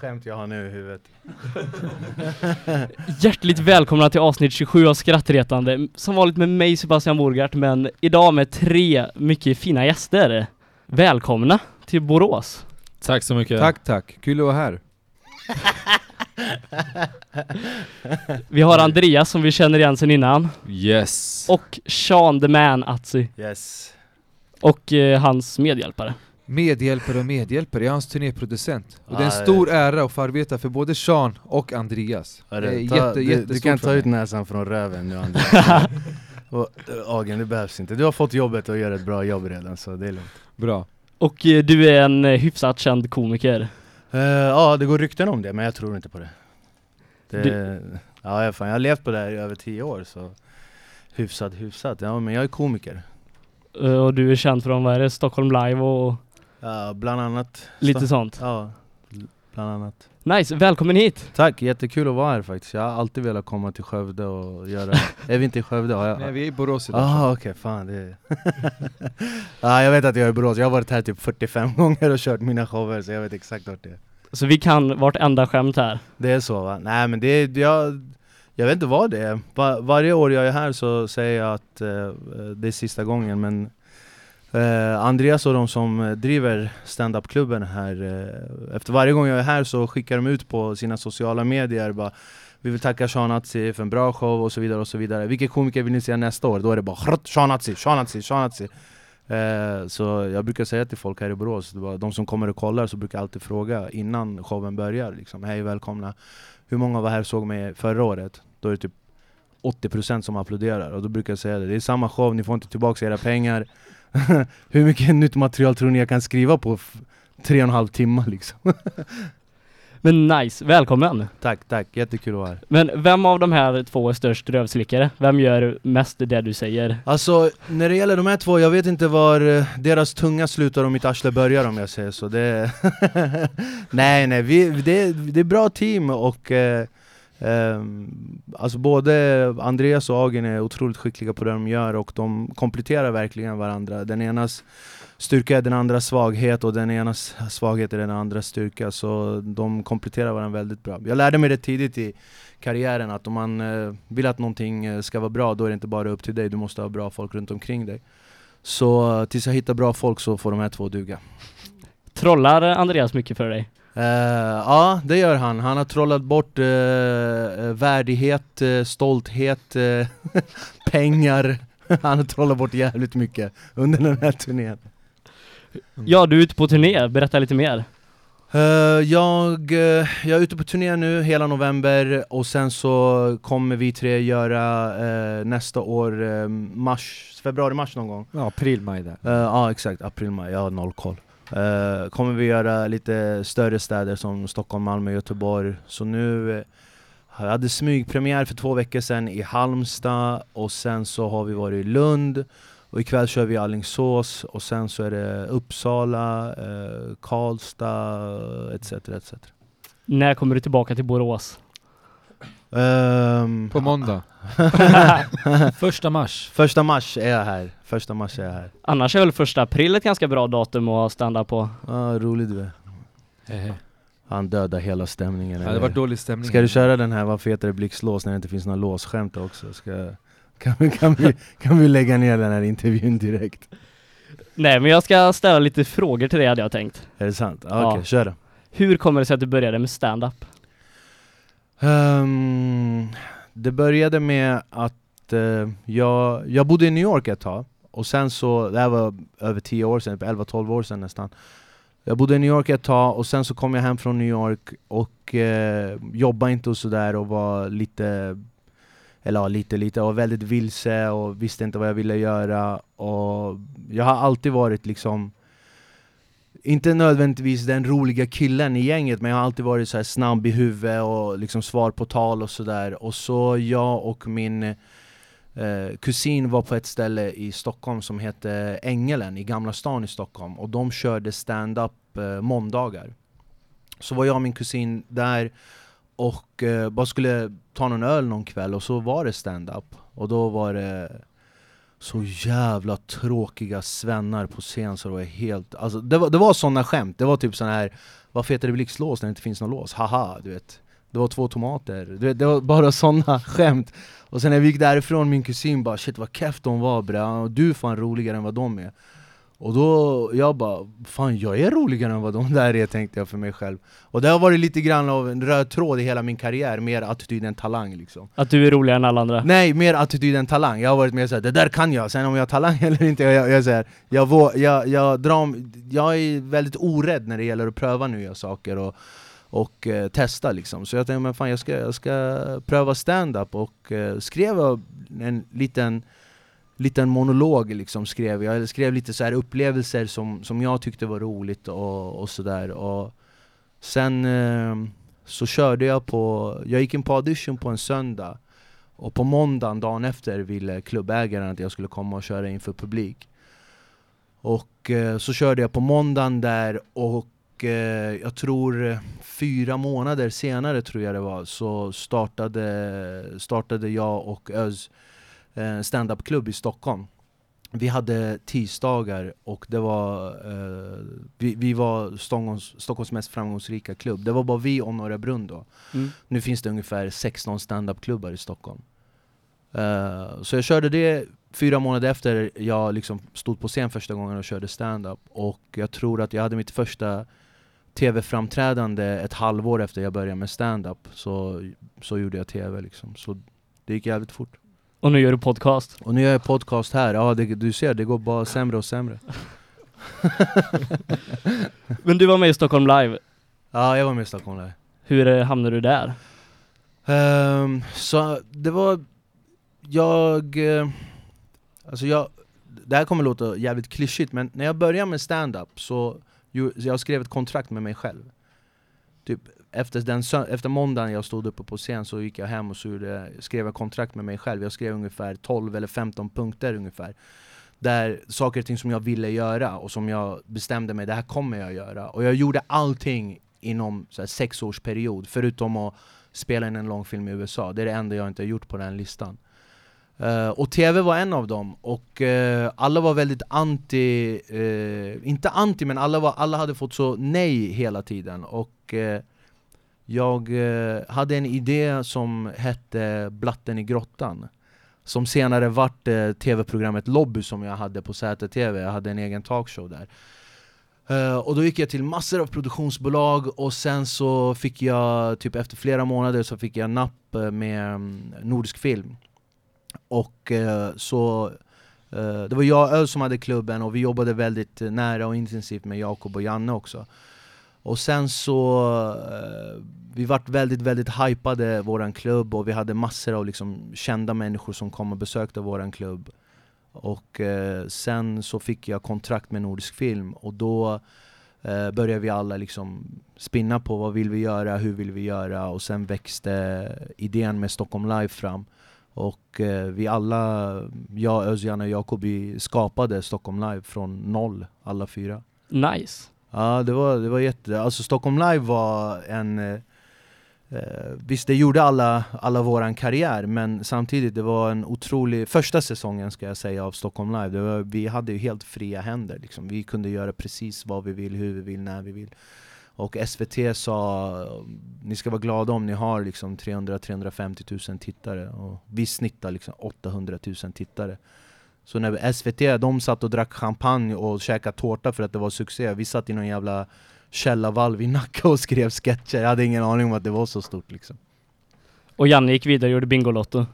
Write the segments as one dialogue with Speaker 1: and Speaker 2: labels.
Speaker 1: skämt jag har nu i huvudet.
Speaker 2: Hjärtligt välkomna till avsnitt 27 av Skrattretande. Som vanligt med mig Sebastian Borgart, men idag med tre mycket fina gäster. Välkomna till Borås.
Speaker 3: Tack så mycket.
Speaker 4: Tack tack, kul att vara här.
Speaker 2: Vi har Andreas som vi känner igen sen innan.
Speaker 3: Yes.
Speaker 2: Och Sean the Man Atzi.
Speaker 1: Yes.
Speaker 2: Och eh, hans medhjälpare.
Speaker 4: Medhjälpare och medhjälpare, jag är hans turnéproducent. Och det är en stor ära att få arbeta för både Sean och Andreas. Det är jätte,
Speaker 1: ta, du, du kan ta ut näsan från röven nu Andreas. Och, äh, Agen, det behövs inte. Du har fått jobbet och gör ett bra jobb redan så det är lugnt.
Speaker 4: Bra.
Speaker 2: Och eh, du är en eh, hyfsat känd komiker.
Speaker 1: Eh, ja, det går rykten om det men jag tror inte på det. det
Speaker 2: Du-
Speaker 1: Ja, jag, fan, jag har levt på det här i över tio år så hyfsat, hyfsat. Ja, men jag är komiker.
Speaker 2: Eh, och du är känd från, vad är det, Stockholm Live och
Speaker 1: Ja, bland annat.
Speaker 2: lite sånt.
Speaker 1: Ja, bland annat.
Speaker 2: Nice, välkommen hit!
Speaker 1: Tack, jättekul att vara här faktiskt. Jag har alltid velat komma till Skövde och göra... är vi inte i Skövde? Jag...
Speaker 4: Nej, vi är i Borås idag.
Speaker 1: Ah, okej, fan det Ja, jag vet att jag är i Borås, jag har varit här typ 45 gånger och kört mina shower så jag vet exakt vart det är
Speaker 2: Så vi kan vartenda skämt här.
Speaker 1: Det är så va? Nej men det är, jag, jag vet inte vad det är Va, Varje år jag är här så säger jag att eh, det är sista gången men eh, Andreas och de som driver standupklubben här eh, Efter varje gång jag är här så skickar de ut på sina sociala medier bara vi vill tacka Sean för en bra show och så vidare och så vidare Vilken komiker vill ni se nästa år? Då är det bara "Hrrt, Sean Atzi, Sean Eh, så jag brukar säga till folk här i Borås, de som kommer och kollar så brukar jag alltid fråga innan showen börjar liksom, Hej välkomna, hur många var här och såg mig förra året? Då är det typ 80% som applåderar och då brukar jag säga det, det är samma show, ni får inte tillbaka era pengar Hur mycket nytt material tror ni jag kan skriva på tre och en halv timme liksom?
Speaker 2: Men nice, välkommen!
Speaker 1: tack, tack, jättekul att vara här
Speaker 2: Men vem av de här två är störst rövslickare? Vem gör mest det du säger?
Speaker 1: Alltså, när det gäller de här två, jag vet inte var eh, deras tunga slutar och mitt arsle börjar om jag säger så det Nej nej, vi, det, det är bra team och eh, Ehm, alltså både Andreas och Agen är otroligt skickliga på det de gör och de kompletterar verkligen varandra. Den enas styrka är den andras svaghet och den enas svaghet är den andras styrka Så de kompletterar varandra väldigt bra. Jag lärde mig det tidigt i karriären att om man eh, vill att någonting eh, ska vara bra, då är det inte bara upp till dig, du måste ha bra folk runt omkring dig. Så eh, tills jag hittar bra folk så får de här två duga.
Speaker 2: Trollar Andreas mycket för dig?
Speaker 1: Eh, Ja, det gör han. Han har trollat bort eh, värdighet, eh, stolthet, pengar. Han har trollat bort jävligt mycket under den här turnén.
Speaker 2: Ja, du är ute på turné, berätta lite mer.
Speaker 1: Jag, jag är ute på turné nu hela november och sen så kommer vi tre göra nästa år, mars, februari-mars någon gång.
Speaker 4: Ja, april, maj där.
Speaker 1: Ja exakt, april, maj, jag har noll koll Uh, Kommer vi göra lite större städer som Stockholm, Malmö, Göteborg Så nu uh, hade smygpremiär för två veckor sedan i Halmstad och sen så har vi varit i Lund och ikväll kör vi i Alingsås och sen så är det Uppsala, uh, Karlstad etc. etc.
Speaker 2: När kommer du tillbaka till Borås?
Speaker 1: Ehm,
Speaker 4: På måndag.
Speaker 3: Första mars.
Speaker 1: Första mars är jag här, första mars är jag här
Speaker 2: Annars är väl första april ett ganska bra datum att stanna på?
Speaker 1: ah, Rolig du är
Speaker 3: Hehe.
Speaker 1: Han dödar hela stämningen
Speaker 4: Ja, det var dålig stämning.
Speaker 1: Ska du köra den här varför heter det blixtlås när det inte finns några låsskämt också? Ska, kan, vi, kan, vi, kan vi lägga ner den här intervjun direkt?
Speaker 2: Nej men jag ska ställa lite frågor till dig hade jag tänkt.
Speaker 1: Är det sant? Ah,
Speaker 2: Ja.
Speaker 1: Okej, kör då
Speaker 2: Hur kommer det sig att du började med stand-up?
Speaker 1: Um, Det började med att uh, jag, jag bodde i New York ett tag Och sen så, det här var över 10 år sedan, 11-12 år sedan nästan. Jag bodde i New York ett tag och sen så kom jag hem från New York och eh, jobbade inte och sådär och var lite eller ja, lite, lite, jag var väldigt vilse och visste inte vad jag ville göra. Och jag har alltid varit liksom inte nödvändigtvis den roliga killen i gänget men jag har alltid varit så här snabb i huvudet och liksom svar på tal och sådär. Och så jag och min eh, kusin var på ett ställe i Stockholm som hette Ängelen i Gamla stan i Stockholm. Och de körde stand-up eh, måndagar. Så var jag och min kusin där och eh, bara skulle ta någon öl någon kväll och så var det stand-up. Och då var det så jävla tråkiga svennar på scen så det var helt, alltså det var, det var såna skämt, det var typ sån här Varför heter det blixtlås när det inte finns någon lås? Haha, du vet. Det var två tomater, du vet, det var bara såna skämt. Och sen när vi gick därifrån, min kusin bara 'shit vad keff de var bre, du är fan roligare än vad de är' Och då, jag bara, fan jag är roligare än vad de där är tänkte jag för mig själv Och det har varit lite grann av en röd tråd i hela min karriär, mer attityd än talang liksom
Speaker 2: Att du är roligare än alla andra?
Speaker 1: Nej, mer attityd än talang. Jag har varit mer såhär, det där kan jag, sen om jag har talang eller inte, jag, jag, säger, jag, vå- jag, jag, drar, jag är väldigt orädd när det gäller att pröva nya saker och, och eh, testa liksom. Så jag tänkte, men fan jag ska, jag ska pröva stand-up och eh, skrev en liten liten monolog liksom skrev jag, eller skrev lite så här upplevelser som, som jag tyckte var roligt och, och sådär Sen eh, så körde jag på, jag gick in på audition på en söndag och på måndagen, dagen efter, ville klubbägaren att jag skulle komma och köra inför publik. Och eh, så körde jag på måndagen där och eh, jag tror fyra månader senare tror jag det var, så startade, startade jag och Öz en standup-klubb i Stockholm. Vi hade tisdagar och det var, eh, vi, vi var Stockholms, Stockholms mest framgångsrika klubb. Det var bara vi och Norra Brunn då.
Speaker 2: Mm.
Speaker 1: Nu finns det ungefär 16 standup-klubbar i Stockholm. Eh, så jag körde det fyra månader efter jag liksom stod på scen första gången och körde stand-up. Och jag tror att jag hade mitt första tv-framträdande ett halvår efter jag började med stand-up. Så, så gjorde jag tv liksom. Så det gick jävligt fort.
Speaker 2: Och nu gör du podcast?
Speaker 1: Och nu gör jag podcast här, ja det, du ser, det går bara sämre och sämre.
Speaker 2: Men du var med i Stockholm Live,
Speaker 1: Ja, jag var med i Stockholm Live.
Speaker 2: hur eh, hamnade du där?
Speaker 1: Ehm, så det var, jag, eh, alltså jag, det här kommer låta jävligt klyschigt men när jag började med stand-up så jag skrev ett kontrakt med mig själv. Typ efter, den, sö- efter måndagen jag stod uppe på scen så gick jag hem och så gjorde, skrev jag kontrakt med mig själv. Jag skrev ungefär 12 eller 15 punkter ungefär. Där saker och ting som jag ville göra och som jag bestämde mig, det här kommer jag göra. Och jag gjorde allting inom så här, sex års period förutom att spela in en långfilm i USA. Det är det enda jag inte har gjort på den listan. Uh, och TV var en av dem, och uh, alla var väldigt anti, uh, inte anti men alla, var, alla hade fått så nej hela tiden. Och jag eh, hade en idé som hette Blatten i grottan. Som senare vart eh, TV-programmet Lobby som jag hade på ZTV, jag hade en egen talkshow där. Eh, och då gick jag till massor av produktionsbolag och sen så fick jag, typ efter flera månader så fick jag napp eh, med um, Nordisk Film. Och eh, så, eh, det var jag och Öl som hade klubben och vi jobbade väldigt eh, nära och intensivt med Jakob och Janne också. Och sen så, eh, vi vart väldigt, väldigt hypade våran klubb och vi hade massor av liksom kända människor som kom och besökte våran klubb. Och eh, sen så fick jag kontrakt med Nordisk Film och då eh, började vi alla liksom spinna på vad vill vi göra, hur vill vi göra och sen växte idén med Stockholm Live fram. Och eh, vi alla, jag, Özjan och Jakob, vi skapade Stockholm Live från noll, alla fyra.
Speaker 2: Nice.
Speaker 1: Ja, det var, det var jätte... Alltså Stockholm Live var en... Eh, eh, visst, det gjorde alla, alla våran karriär, men samtidigt, det var en otrolig... Första säsongen ska jag säga av Stockholm Live, det var, vi hade ju helt fria händer liksom. Vi kunde göra precis vad vi vill, hur vi vill, när vi vill. Och SVT sa, ni ska vara glada om ni har liksom 300-350 000 tittare. Och vi snittar liksom 800 000 tittare. Så när SVT, de satt och drack champagne och käkade tårta för att det var succé, vi satt i någon jävla källarvalv i Nacka och skrev sketcher, jag hade ingen aning om att det var så stort liksom.
Speaker 2: Och Janne gick vidare och gjorde Bingolotto.
Speaker 1: Eh,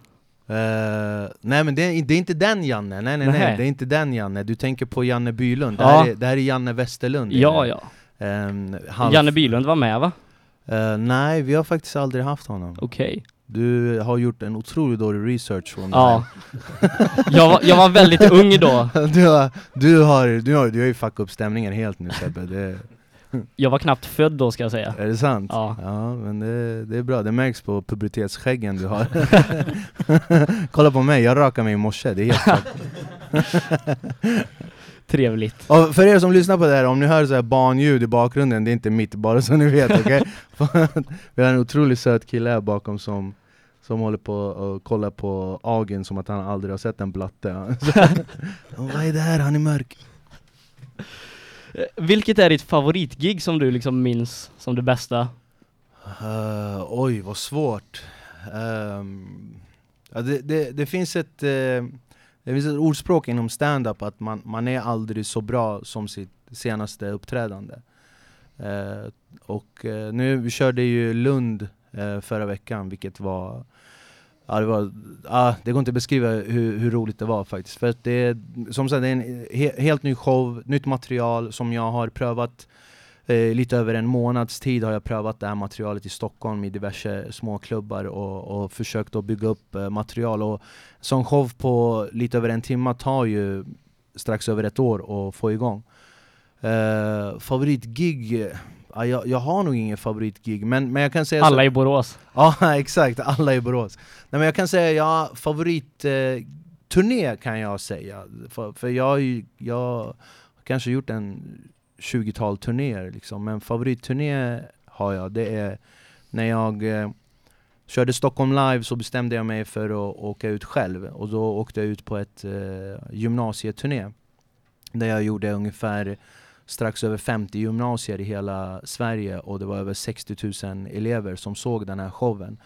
Speaker 1: nej men det är, det är inte den Janne, nej nej nej,
Speaker 2: Nähä.
Speaker 1: det är inte den Janne, du tänker på Janne Bylund, det,
Speaker 2: Ja.
Speaker 1: här, är, det här är Janne Westerlund
Speaker 2: Ja, ja.
Speaker 1: Halv-
Speaker 2: Janne Bylund var med va?
Speaker 1: Eh, nej, vi har faktiskt aldrig haft honom.
Speaker 2: Okej.
Speaker 1: Du har gjort en otroligt dålig research från
Speaker 2: Ja. jag, var, jag var väldigt ung då.
Speaker 1: du, har, du, har, du, har, du har ju fuckat upp stämningen helt nu Sebbe, det,
Speaker 2: Jag var knappt född då ska jag säga.
Speaker 1: är det sant?
Speaker 2: Ja.
Speaker 1: ja men det, det är bra, det märks på pubertetsskäggen du har Kolla på mig, jag rakade mig i morse, det är helt.
Speaker 2: Trevligt.
Speaker 1: Och för er som lyssnar på det här, om ni hör så här barnljud i bakgrunden, det är inte mitt, bara så ni vet okej? Vi har en otroligt söt kille här bakom som, Som håller på och kollar på Agen som att han aldrig har sett en blatte. Vad är det här? Han är mörk.
Speaker 2: Eh, Vilket är ditt favoritgig som du liksom minns som det bästa?
Speaker 1: Uh, oj, vad svårt. Ehm, ja, det, det, det, finns ett, eh, det finns ett ordspråk inom stand-up att man, man är aldrig så bra som sitt senaste uppträdande. Eh, och eh, nu, vi körde ju Lund eh, förra veckan, vilket var Ja, det, var, ah, det går inte att beskriva hur, hur roligt det var faktiskt. För att det är, som sagt, det är en he, helt ny show, nytt material som jag har prövat eh, lite över en månads tid har jag prövat det här materialet i Stockholm i diverse småklubbar och, och försökt att bygga upp eh, material. Och sån show på lite över en timme tar ju strax över ett år att få igång. Eh, favoritgig? Ja, jag, jag har nog ingen favoritgig, men, men jag kan säga
Speaker 2: Alla
Speaker 1: så,
Speaker 2: i Borås.
Speaker 1: Ja exakt, alla i Borås. Nej, men jag kan säga, ja, favoritturné eh, turné kan jag säga. För, för jag, jag kanske gjort en 20-tal turnéer liksom. Men favoritturné har jag, det är när jag eh, körde Stockholm live så bestämde jag mig för att åka ut själv. Och då åkte jag ut på ett eh, gymnasieturné. Där jag gjorde ungefär strax över 50 gymnasier i hela Sverige och det var över 60 000 elever som såg den här showen.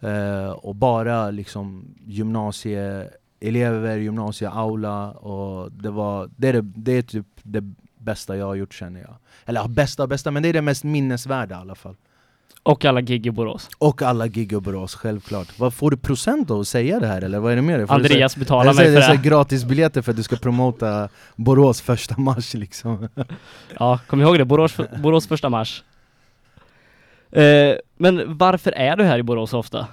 Speaker 1: Eh, och bara liksom gymnasieelever, gymnasieaula och det var, det är, det, det är typ det bästa jag har gjort känner jag. Eller bästa bästa, men det är det mest minnesvärda i alla fall.
Speaker 2: Och alla gig i Borås.
Speaker 1: Och alla gig i Borås, självklart. Vad Får du procent av att säga det här eller vad är det med det? Får
Speaker 2: Andreas betalar mig för
Speaker 1: det
Speaker 2: det.
Speaker 1: så gratis biljetter för att du ska promota Borås första mars liksom.
Speaker 2: Ja, kom ihåg det. Borås, Borås första mars. Eh, men varför är du här i Borås ofta?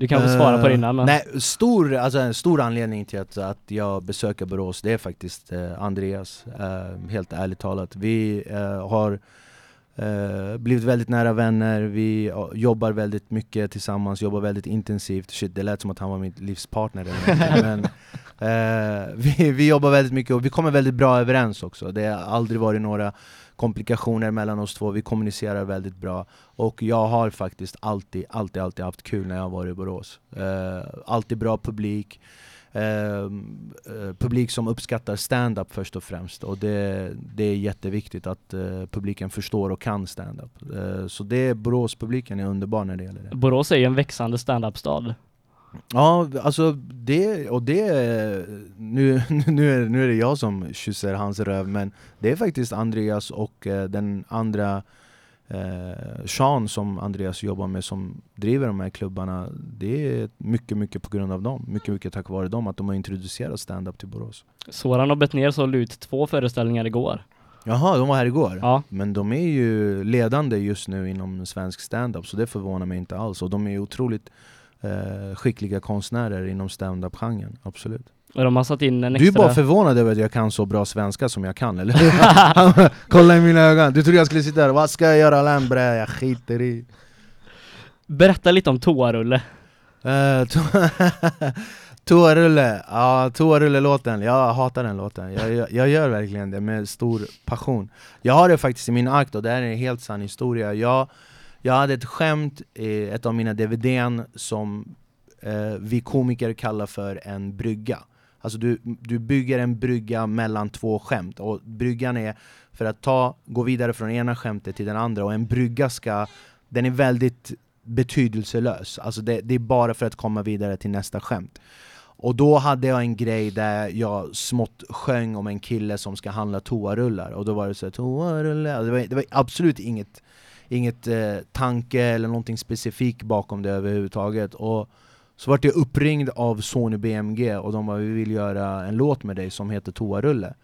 Speaker 2: Du kan väl svara på det innan men...
Speaker 1: Nej, stor, alltså en stor anledning till att, att jag besöker Borås, det är faktiskt eh, Andreas, eh, helt ärligt talat. Vi eh, har eh, blivit väldigt nära vänner, vi eh, jobbar väldigt mycket tillsammans, jobbar väldigt intensivt. Shit, det lät som att han var min livspartner men eh, vi, vi jobbar väldigt mycket och vi kommer väldigt bra överens också. Det har aldrig varit några komplikationer mellan oss två, vi kommunicerar väldigt bra. Och jag har faktiskt alltid, alltid, alltid haft kul när jag har varit i Borås. Eh, alltid bra publik. Ehm, eh, publik som uppskattar stand-up först och främst. Och det, det är jätteviktigt att eh, publiken förstår och kan stand-up. Eh, så det, Borås-publiken är underbar när det gäller det.
Speaker 2: Borås är ju en växande stand-up-stad.
Speaker 1: Ja, alltså det, och det, nu, nu, är, nu är det jag som kysser hans röv, men det är faktiskt Andreas och eh, den andra eh, Sean som Andreas jobbar med som driver de här klubbarna. Det är mycket, mycket på grund av dem. Mycket, mycket tack vare dem, att de har introducerat stand-up till Borås.
Speaker 2: Soran och Bettner sålde ut två föreställningar igår.
Speaker 1: Jaha, de var här igår?
Speaker 2: Ja,
Speaker 1: Men de är ju ledande just nu inom svensk stand-up, så det förvånar mig inte alls. Och de är otroligt eh, skickliga konstnärer inom stand-up-genren, absolut.
Speaker 2: de har satt in en
Speaker 1: Du är
Speaker 2: extra...
Speaker 1: bara förvånad över att jag kan så bra svenska som jag kan, eller hur? Kolla i mina ögon, du trodde jag skulle sitta där, vad ska jag göra Lambre? Jag skiter i.
Speaker 2: Berätta lite om toarulle.
Speaker 1: uh, to- Toarulle, ja toarulle-låten, jag hatar den låten. Jag, jag, jag gör verkligen det med stor passion. Jag har det faktiskt i min akt och det här är en helt sann historia. Jag, jag hade ett skämt i ett av mina DVDn som eh, vi komiker kallar för en brygga. Alltså du, du bygger en brygga mellan två skämt, och bryggan är för att ta, gå vidare från ena skämtet till den andra, och en brygga ska, den är väldigt betydelselös, alltså det, det är bara för att komma vidare till nästa skämt. Och då hade jag en grej där jag smått sjöng om en kille som ska handla toarullar, och då var det så här, toarullar, alltså det var, det var absolut inget, inget eh, tanke eller någonting specifikt bakom det överhuvudtaget. Och så vart jag uppringd av Sony BMG och de bara vi vill göra en låt med dig som heter Toarulle.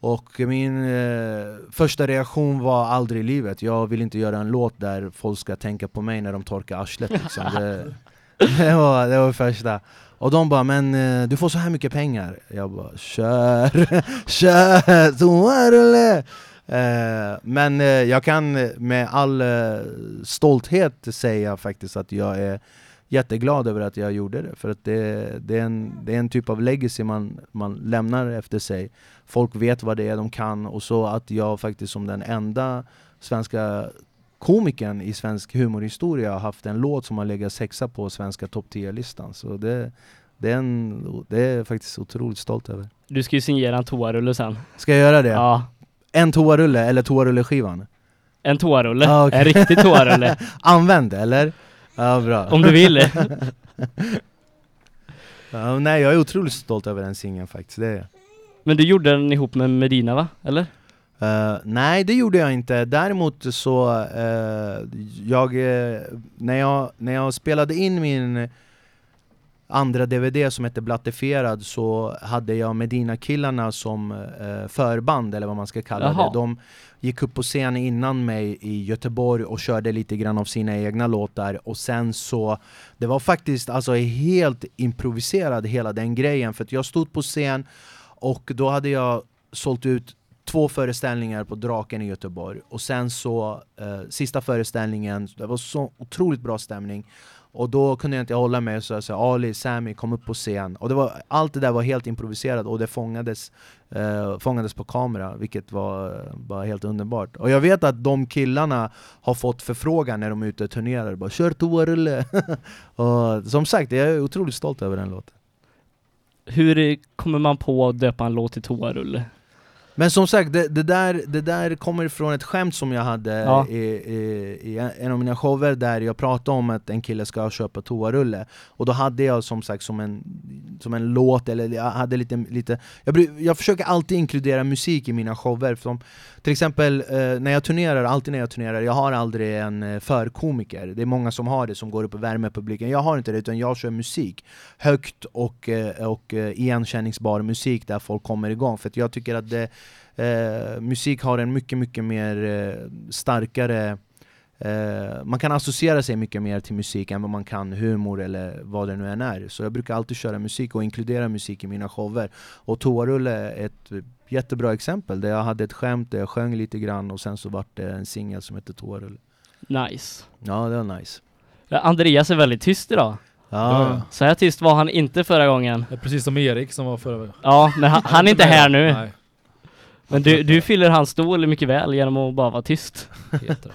Speaker 1: Och min eh, första reaktion var aldrig i livet, jag vill inte göra en låt där folk ska tänka på mig när de torkar arslet liksom. det, det, var, det var första. Och de bara 'men eh, du får så här mycket pengar' Jag bara 'kör, kör, Toarulle' men eh, jag kan med all eh, stolthet säga faktiskt att jag är jätteglad över att jag gjorde det, för att det, det, är, en, det är en typ av legacy man, man lämnar efter sig. Folk vet vad det är de kan, och så att jag faktiskt som den enda svenska komikern i svensk humorhistoria har haft en låt som har legat sexa på svenska topp 10-listan. Så det, det, är en, det är jag faktiskt otroligt stolt över.
Speaker 2: Du ska ju signera en toarulle sen.
Speaker 1: Ska jag göra det?
Speaker 2: Ja.
Speaker 1: En toarulle eller toarulleskivan?
Speaker 2: En toarulle.
Speaker 1: Ah, okej.
Speaker 2: En riktig toarulle.
Speaker 1: Använd eller? Ja, bra.
Speaker 2: Om du vill.
Speaker 1: Ja, nej, jag är otroligt stolt över den singeln faktiskt, det är jag.
Speaker 2: Men du gjorde den ihop med Medina va? Eller?
Speaker 1: Eh, nej, det gjorde jag inte. Däremot så, eh, jag, eh, när, jag, när jag spelade in min andra DVD som hette Blattifierad så hade jag Medina-killarna som eh, förband, eller vad man ska kalla
Speaker 2: Jaha.
Speaker 1: det. De gick upp på scen innan mig i Göteborg och körde lite grann av sina egna låtar och sen så, det var faktiskt alltså helt improviserad hela den grejen för att jag stod på scen och då hade jag sålt ut två föreställningar på Draken i Göteborg och sen så, eh, sista föreställningen, det var så otroligt bra stämning och då kunde jag inte hålla mig så jag sa Ali, Sami, kom upp på scen. Och det var, allt det där var helt improviserat och det fångades, eh, fångades på kamera vilket var bara helt underbart. Och jag vet att de killarna har fått förfrågan när de är ute och turnerar, bara 'Kör toarulle' Och som sagt, jag är otroligt stolt över den låten.
Speaker 2: Hur kommer man på att döpa en låt till toarulle?
Speaker 1: Men som sagt, det, det, där, det där kommer ifrån ett skämt som jag hade
Speaker 2: Ja.
Speaker 1: i, i, i en av mina shower där jag pratade om att en kille ska köpa toarulle. Och då hade jag som sagt som en, som en låt, eller jag hade lite, lite jag, jag försöker alltid inkludera musik i mina shower. Som, Till exempel eh, när jag turnerar, alltid när jag turnerar, jag har aldrig en eh, förkomiker. Det är många som har det, som går upp och värmer publiken. Jag har inte det, utan jag kör musik. Högt och, eh, och igenkänningsbar musik där folk kommer igång. För jag tycker att det Eh, musik har en mycket, mycket mer eh, starkare eh, Man kan associera sig mycket mer till musik än vad man kan humor eller vad det nu än är Så jag brukar alltid köra musik och inkludera musik i mina shower Och Toarulle är ett jättebra exempel där jag hade ett skämt där jag sjöng lite grann och sen så vart det en singel som heter Toarulle
Speaker 2: Nice.
Speaker 1: Ja, det var nice
Speaker 2: Ja, Andreas är väldigt tyst idag.
Speaker 1: Ja,
Speaker 3: Ja.
Speaker 2: Så här tyst var han inte förra gången.
Speaker 3: Precis som Erik som var förra
Speaker 2: Ja, men han, han är inte här nu.
Speaker 3: Nej,
Speaker 2: Men du, du fyller hans stol mycket väl genom att bara vara tyst.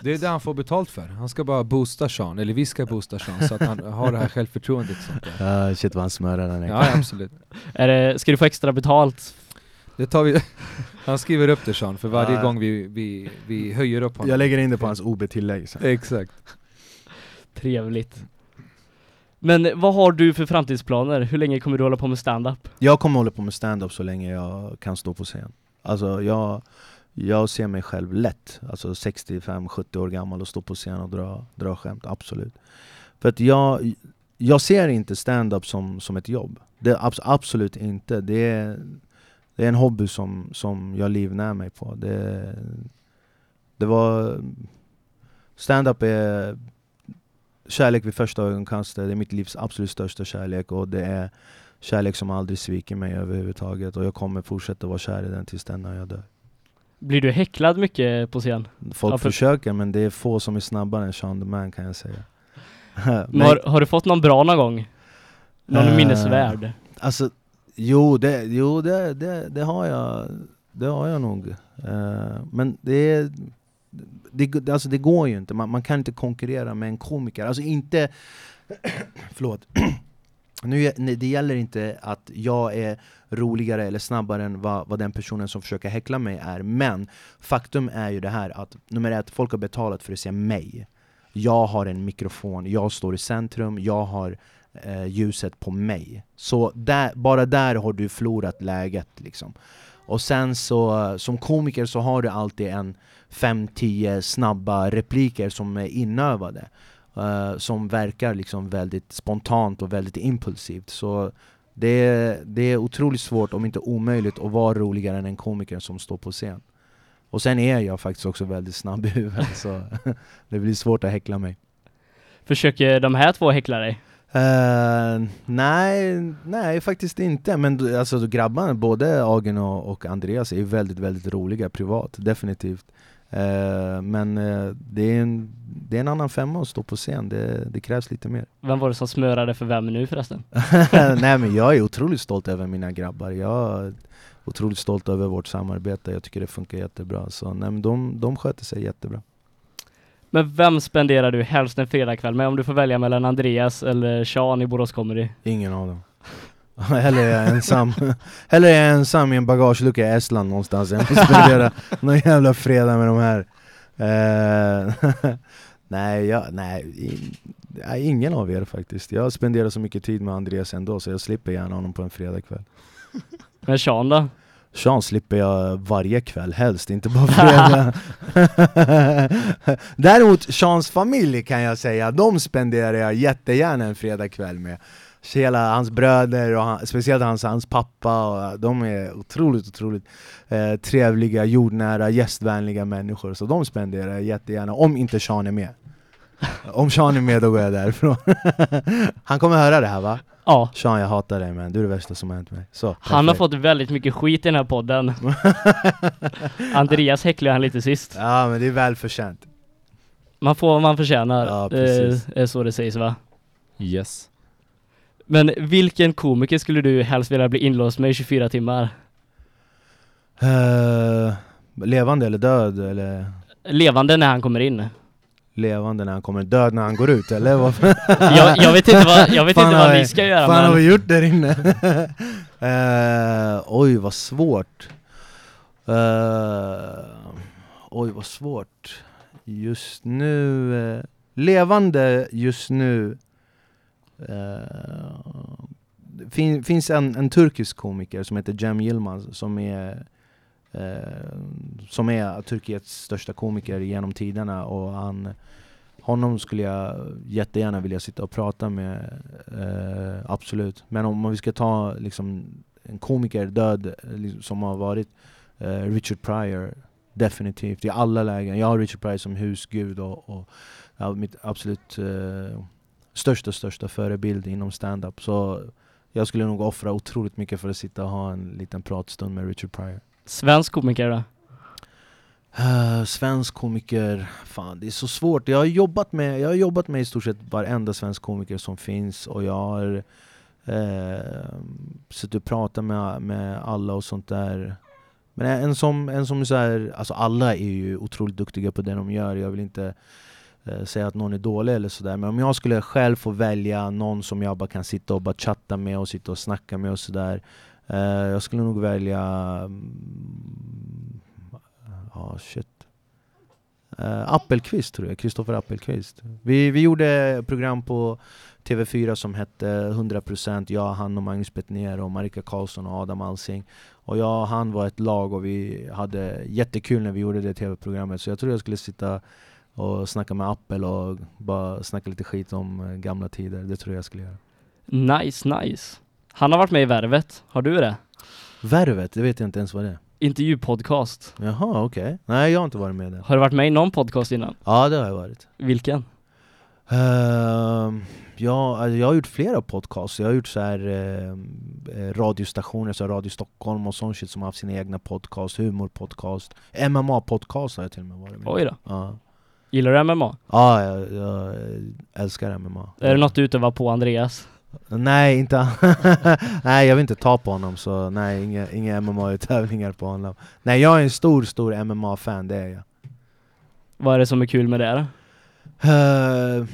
Speaker 4: Det är det han får betalt för. Han ska bara boosta Sean, eller vi ska boosta Sean så att han har det här självförtroendet. Sånt där.
Speaker 1: Ja, shit vad han smörar den
Speaker 4: Ja, absolut.
Speaker 2: Är det, ska du få extra betalt?
Speaker 4: Det tar vi. Han skriver upp det Sean, för varje
Speaker 1: Ja.
Speaker 4: gång vi, vi, vi höjer upp honom.
Speaker 1: Jag lägger in det på hans OB-tillägg sen
Speaker 4: Exakt.
Speaker 2: Trevligt. Men vad har du för framtidsplaner? Hur länge kommer du hålla på med stand-up?
Speaker 1: Jag kommer hålla på med stand-up så länge jag kan stå på scen Alltså jag, jag ser mig själv lätt, alltså 65-70 år gammal och stå på scen och dra, dra skämt, absolut. För att jag, jag ser inte stand-up som, som ett jobb. Det, Absolut inte, det är, det är en hobby som, som jag livnär mig på. Det, det var Stand-up är kärlek vid första ögonkastet, det är mitt livs absolut största kärlek och det är kärlek som aldrig sviker mig överhuvudtaget och jag kommer fortsätta vara kär i den tills den när jag dör.
Speaker 2: Blir du häcklad mycket på scen?
Speaker 1: Folk
Speaker 2: Ja, för-
Speaker 1: försöker men det är få som är snabbare än Sean the Man kan jag säga.
Speaker 2: Men har, har du fått någon bra någon gång? Någon
Speaker 1: Eh,
Speaker 2: minnesvärd?
Speaker 1: alltså, jo, det, jo det, det, det har jag Det har jag nog. Eh, men det är det, alltså det går ju inte, man, man kan inte konkurrera med en komiker. Alltså inte... förlåt. Nu, nej, det gäller inte att jag är roligare eller snabbare än vad, vad den personen som försöker häckla mig är. Men faktum är ju det här att nummer ett, folk har betalat för att se mig. Jag har en mikrofon, jag står i centrum, jag har eh, ljuset på mig. Så där, bara där har du förlorat läget liksom. Och sen så, som komiker så har du alltid en 5-10 snabba repliker som är inövade eh, som verkar liksom väldigt spontant och väldigt impulsivt. Så det är, det är otroligt svårt, om inte omöjligt, att vara roligare än en komiker som står på scen. Och sen är jag faktiskt också väldigt snabb i huvudet, så det blir svårt att häckla mig.
Speaker 2: Försöker de här två häckla dig?
Speaker 1: Eh, nej, nej faktiskt inte. Men alltså grabbarna, både Agen och, och Andreas är väldigt, väldigt roliga privat, definitivt. Eh, men eh, det, är en, det är en annan femma att stå på scen, det, det krävs lite mer.
Speaker 2: Vem var det som smörade för vem nu förresten?
Speaker 1: nej men jag är otroligt stolt över mina grabbar, jag är otroligt stolt över vårt samarbete, jag tycker det funkar jättebra. Så nej, men de, de sköter sig jättebra.
Speaker 2: Men vem spenderar du helst en fredagkväll med om du får välja mellan Andreas eller Sean i Borås Comedy?
Speaker 1: Ingen av dem. Hellre är jag ensam, hellre är jag ensam i en bagagelucka i Estland någonstans än att spendera någon jävla fredag med de här. Eh, nej, jag, nej, nej, ingen av er faktiskt. Jag spenderar så mycket tid med Andreas ändå så jag slipper gärna honom på en fredagkväll.
Speaker 2: Men Sean då?
Speaker 1: Sean slipper jag varje kväll helst, inte bara fredag. Däremot Seans familj kan jag säga, de spenderar jag jättegärna en fredagkväll med. Hela hans bröder och han, speciellt hans, hans pappa, och de är otroligt, otroligt eh, trevliga, jordnära, gästvänliga människor. Så de spenderar jag jättegärna, om inte Sean är med. Om Sean är med då går jag därifrån. Han kommer höra det här va?
Speaker 2: Ja.
Speaker 1: Sean jag hatar dig men du är det värsta som har hänt mig. Så,
Speaker 2: Han har fått väldigt mycket skit i den här podden. Andreas häcklade han lite sist.
Speaker 1: Ja men det är välförtjänt.
Speaker 2: Man får vad man förtjänar.
Speaker 1: Ja,
Speaker 2: det
Speaker 1: precis.
Speaker 2: är så det sägs va?
Speaker 3: Yes.
Speaker 2: Men vilken komiker skulle du helst vilja bli inlåst med i 24 timmar?
Speaker 1: Eh, levande eller död eller
Speaker 2: Levande när han kommer in.
Speaker 1: levande när han kommer, död när han går ut eller
Speaker 2: Jag, jag vet inte vad, jag vet
Speaker 1: Fan
Speaker 2: inte
Speaker 1: har
Speaker 2: vad
Speaker 1: vi-
Speaker 2: ni ska göra
Speaker 1: fan har
Speaker 2: men
Speaker 1: vi gjort där inne? Eh, oj vad svårt. Eh, oj vad svårt. Just nu, eh, levande just nu det fin, finns en, en turkisk komiker som heter Cem Yilmaz som är eh, som är Turkiets största komiker genom tiderna och han honom skulle jag jättegärna vilja sitta och prata med, eh, absolut. Men om, om vi ska ta liksom, en komiker död liksom, som har varit eh, Richard Pryor, definitivt i alla lägen. Jag har Richard Pryor som husgud och, och ja, mitt absolut eh, största, största förebild inom stand-up. Så jag skulle nog offra otroligt mycket för att sitta och ha en liten pratstund med Richard Pryor.
Speaker 2: svensk komiker då?
Speaker 1: Uh, svensk komiker, fan det är så svårt. Jag har jobbat med, jag har jobbat med i stort sett varenda svensk komiker som finns och jag har uh, suttit och pratat med, med alla och sånt där. Men en som, en som så här, alltså alla är ju otroligt duktiga på det de gör. Jag vill inte eh, säga att någon är dålig eller sådär. Men om jag skulle själv få välja någon som jag bara kan sitta och bara chatta med och sitta och snacka med och sådär. Eh, jag skulle nog välja... mm, Ja, shit. Uh, Appelqvist tror jag, Kristoffer Appelqvist. Vi, vi gjorde program på TV4 som hette 100% Jag, han och Magnus Betnér och Marika Karlsson och Adam Alsing. Och jag och han var ett lag och vi hade jättekul när vi gjorde det TV-programmet. Så jag tror jag skulle sitta och snacka med Appel och bara snacka lite skit om eh, gamla tider. Det tror jag skulle göra.
Speaker 2: Nice, nice. Han har varit med i Värvet. Har du det?
Speaker 1: Värvet, det vet jag inte ens vad det är.
Speaker 2: Intervjupodcast.
Speaker 1: Jaha, okej. Nej, jag har inte varit med där.
Speaker 2: Har du varit med i någon podcast innan?
Speaker 1: Ja, det har jag varit.
Speaker 2: Vilken?
Speaker 1: Ehm, ja, alltså, jag har gjort flera podcasts. Jag har gjort så här ehm, eh, radiostationer, så här Radio Stockholm och sån shit som har haft sina egna podcast, humorpodcast, MMA-podcast har jag till och med varit med
Speaker 2: Oj då.
Speaker 1: Ja,
Speaker 2: Gillar du MMA?
Speaker 1: ja jag, jag älskar MMA.
Speaker 2: Är det något du utövar på Andreas?
Speaker 1: Nej, inte Nej, jag vill inte ta på honom så nej, inga, inga MMA-tävlingar på honom. Nej, jag är en stor, stor MMA-fan, det är jag.
Speaker 2: Vad är det som är kul med det? då?
Speaker 1: Eh,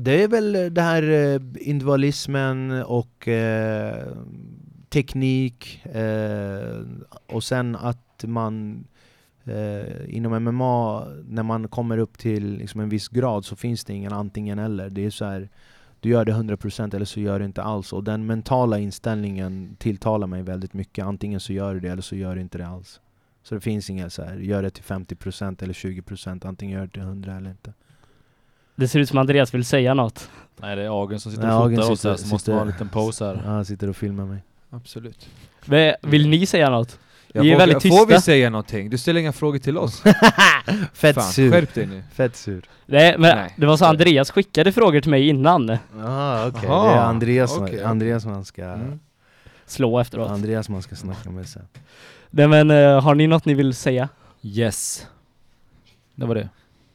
Speaker 1: det är väl det här eh, individualismen och eh, teknik och sen att man eh, inom MMA, när man kommer upp till liksom en viss grad så finns det ingen antingen eller. Det är så här, du gör det 100% eller så gör du inte alls. Och den mentala inställningen tilltalar mig väldigt mycket. Antingen så gör du det eller så gör du inte det alls. Så det finns inget så här, gör det till 50% eller 20%, antingen gör det till 100 eller inte.
Speaker 2: Det ser ut som Andreas vill säga något.
Speaker 3: Nej det är Agen som sitter och fotar oss här, så måste
Speaker 1: sitter-
Speaker 3: vara en liten pose här.
Speaker 1: Ja, han sitter och filmar mig.
Speaker 4: Absolut.
Speaker 2: Vä- Vill ni säga något?
Speaker 4: Jag
Speaker 2: Vi är väldigt
Speaker 4: Får vi
Speaker 2: tysta.
Speaker 4: säga någonting? Du ställer inga frågor till oss.
Speaker 1: Fett
Speaker 4: Fan,
Speaker 1: sur.
Speaker 4: skärp dig nu.
Speaker 1: Fett sur.
Speaker 2: Nej, men
Speaker 4: Nej.
Speaker 2: det var så Andreas skickade frågor till mig innan.
Speaker 1: Jaha okej,
Speaker 4: Aha,
Speaker 1: det är Andreas,
Speaker 4: okej, okej.
Speaker 1: Andreas man ska...
Speaker 4: Mm.
Speaker 2: Slå efteråt.
Speaker 1: Andreas man ska snacka med sen.
Speaker 2: Nej men eh, har ni något ni vill säga?
Speaker 3: Yes. Det var det.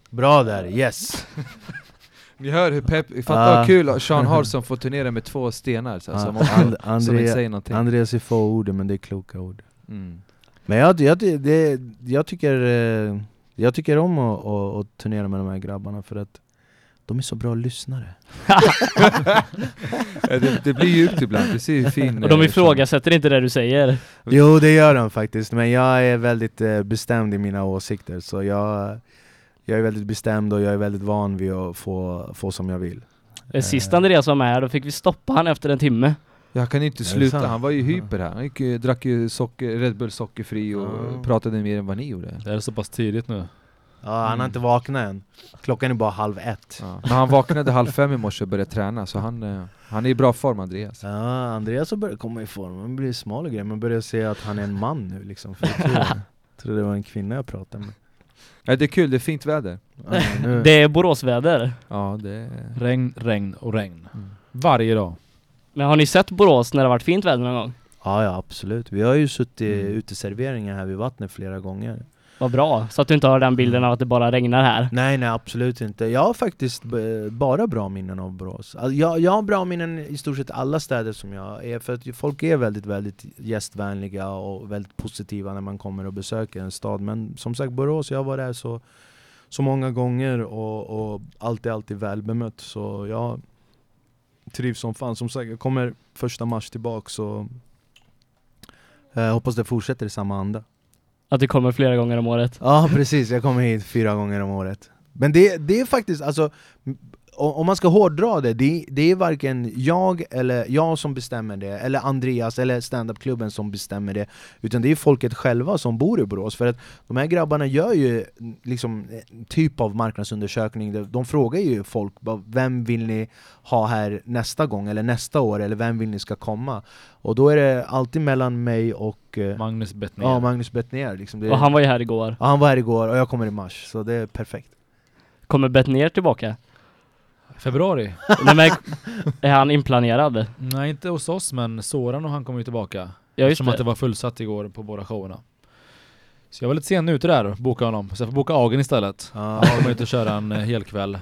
Speaker 1: Bra där, yes!
Speaker 4: Ni hör hur pepp, fatta
Speaker 1: Ah.
Speaker 4: vad kul Sean har som får turnera med två stenar så,
Speaker 1: Ja,
Speaker 4: som,
Speaker 1: And-
Speaker 4: som inte säger någonting.
Speaker 1: Andreas är få ord men det är kloka ord.
Speaker 4: Mm.
Speaker 1: Men jag, jag, det, jag tycker... eh, Jag tycker om att, att, att turnera med de här grabbarna för att de är så bra lyssnare.
Speaker 4: Det, det blir djupt ibland, du ser hur fin
Speaker 2: Och de
Speaker 4: eh,
Speaker 2: ifrågasätter inte det du säger.
Speaker 1: Jo det gör de faktiskt, men jag är väldigt eh, bestämd i mina åsikter så jag, jag är väldigt bestämd och jag är väldigt van vid att få, få som jag vill.
Speaker 2: Eh, Sist Andreas var med här, då fick vi stoppa han efter en timme.
Speaker 4: Jag kan inte sluta, han var ju hyper här. Han gick, ju- drack ju socker, Red Bull sockerfri och
Speaker 1: Ja.
Speaker 4: pratade mer än vad ni gjorde.
Speaker 3: Det är så pass tidigt nu.
Speaker 1: Ja, han har
Speaker 4: Mm.
Speaker 1: inte vaknat än. Klockan är bara halv ett.
Speaker 4: Ja. Men han vaknade halv fem i morse och började träna, så han, eh, han är i bra form Andreas.
Speaker 1: Ja, Andreas har börjat komma i form, han blir smal och grejer, man börjar se att han är en man nu liksom. För jag trodde, trodde det var en kvinna jag pratade med.
Speaker 4: Ja, det är kul, det är fint väder.
Speaker 1: Ja, nu.
Speaker 2: Det är Boråsväder.
Speaker 4: Ja, det är...
Speaker 3: Regn, regn och regn.
Speaker 1: Mm.
Speaker 3: Varje dag.
Speaker 2: Men har ni sett Borås när det har varit fint väder någon gång?
Speaker 1: Ja, ja absolut. Vi har ju suttit
Speaker 4: Mm.
Speaker 1: uteserveringar här vid vattnet flera gånger.
Speaker 2: Vad bra, så att du inte har den bilden av att det bara regnar här.
Speaker 1: Nej, nej absolut inte. Jag har faktiskt eh, bara bra minnen av Borås. Alltså, jag, jag har bra minnen i stort sett alla städer som jag är, för att folk är väldigt, väldigt gästvänliga och väldigt positiva när man kommer och besöker en stad. Men som sagt, Borås, jag var där så, så många gånger och, och alltid, alltid väl bemött. Så jag trivs som fan. Som sagt, jag kommer första mars tillbaks och eh, hoppas det fortsätter i samma anda.
Speaker 2: Att du kommer flera gånger om året.
Speaker 1: Ja precis, jag kommer hit fyra gånger om året Men det, det är faktiskt, alltså om man ska hårdra det, det, det är varken jag eller jag som bestämmer det, eller Andreas eller standupklubben som bestämmer det Utan det är folket själva som bor i Borås, för att de här grabbarna gör ju liksom en typ av marknadsundersökning De- frågar ju folk, vem vill ni ha här nästa gång, eller nästa år, eller vem vill ni ska komma? Och då är det alltid mellan mig och eh,
Speaker 3: Magnus Bettner.
Speaker 1: ja, Magnus Bettner liksom. det,
Speaker 2: Och han var ju här igår.
Speaker 1: Ja, han var här igår och jag kommer i mars, så det är perfekt.
Speaker 2: Kommer Bettner tillbaka?
Speaker 3: Februari?
Speaker 2: Nej, men är han inplanerad?
Speaker 3: Nej inte hos oss men Soran och han kommer ju tillbaka.
Speaker 2: Ja just
Speaker 3: Eftersom att det
Speaker 2: det.
Speaker 3: var fullsatt igår på båda showerna. Så jag var lite sen ute där och boka honom. Så jag får boka Agen istället.
Speaker 1: Ja.
Speaker 3: Han kommer och köra en eh, helkväll.